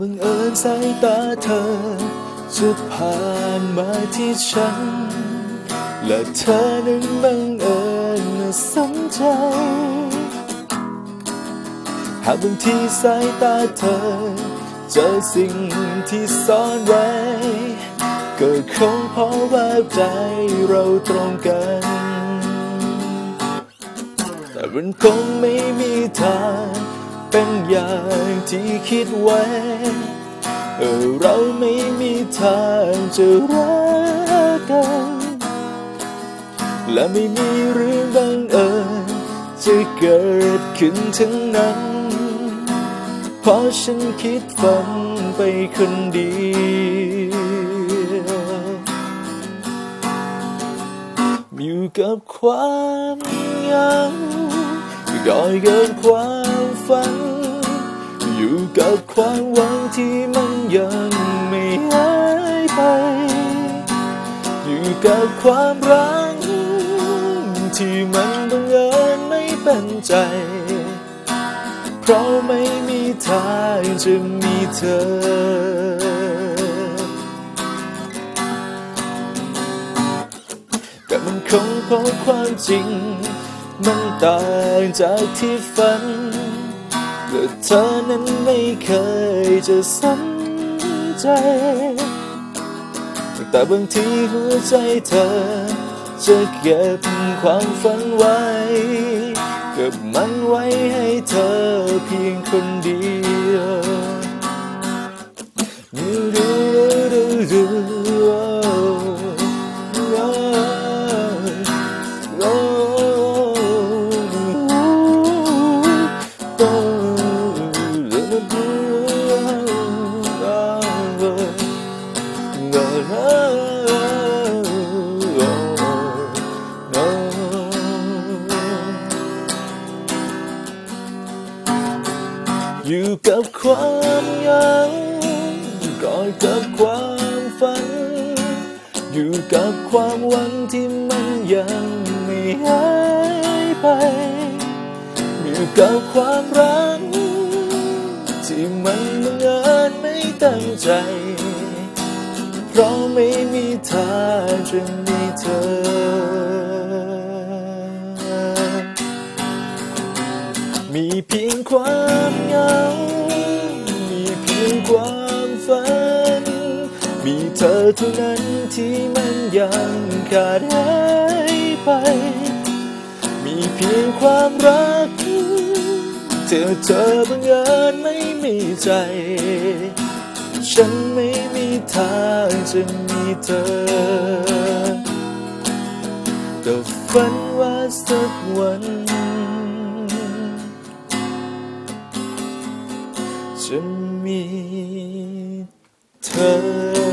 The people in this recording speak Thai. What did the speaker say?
บังเอิญสายตาเธอ จะผ่านมาที่ฉัน และเธอนั้นบังเอิญมาสนใจ หากบางทีสายตาเธอ เจอสิ่งที่ซ่อนไว้ก็คงเพราะว่าใจเราตรงกัน แต่มันคงไม่มีทาง เป็นอย่างที่คิดไว้ เออเราไม่มีทางจะรักกัน และไม่มีเรื่องบังเอิญจะเกิดขึ้นทั้งนั้น เพราะฉันคิดฝันไปคนเดียวอยู่กับความเหงาก่อยเกินความ ฝัน อยู่กับความหวังที่มันยังไม่หายไป อยู่กับความรักที่มันบังเอิญไม่เป็นใจ เพราะไม่มีทางจะมีเธอแต่มันคงเพราะความจริง มันต่างจากที่ฝัน แต่เธอนั้นไม่เคยจะสนใจ แต่บางทีหัวใจเธอ จะเก็บความฝันไว้ เก็บมันไว้ให้เธอเพียงคนเดียว อยู่กับความเหงกอดกับความฝัน อยู่กับความหวังที่มันยังไม่หายไป อยู่กับความรักที่มันบังเอิญไม่ตั้งใจ เพราะไม่มีทางจะมีเธอมีเพียงความเงา มีเธอเท่านั้นที่มันยังขาดหายไป มีเพียงความรักเธอเธอบังเอิญไม่มีใจ ฉันไม่มีทางจะมีเธอ แต่ฝันว่าสักวันจะมีเธอ